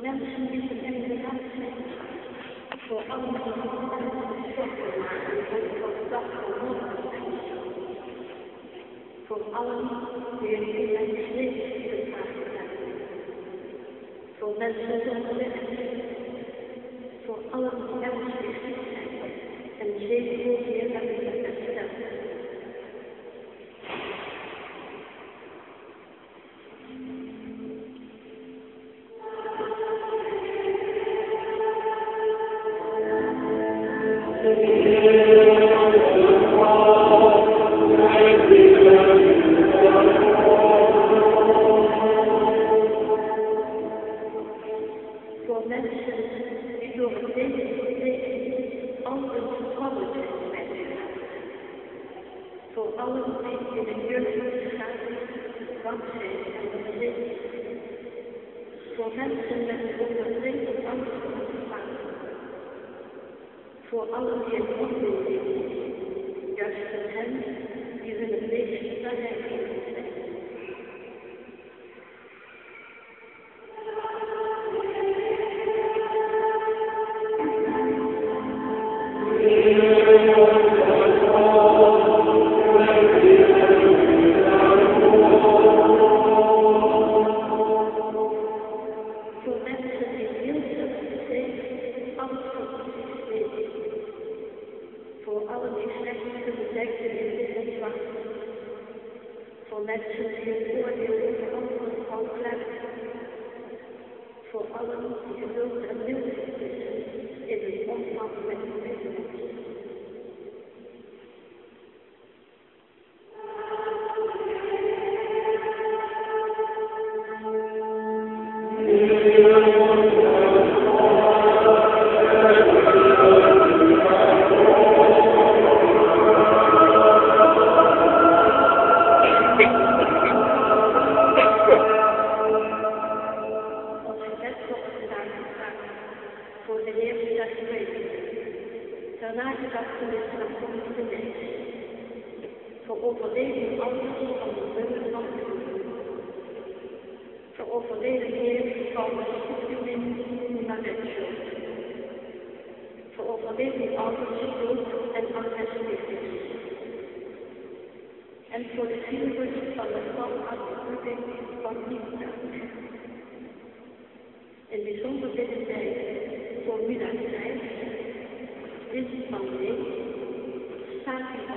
Mensen zorgen maken en voor dag voor morgen zijn. Voor allen die het in zonder weg. Voor allen die ernstig ziek zijn Voor mensen met een angst voor het allen die een onwil leven, juist voor hen die het meest vrijheid zijn. Oordeel over anderen Daarna gedachtenis aan komende week. Voor overleden ouders van de bundel van de heer van de stichting naar het Voor overleden ouders, dood en agressiviteit. En voor de zielbus van de vrouw aan de voeding van liefde. In bijzonder bidden wij voor Mina Gracias.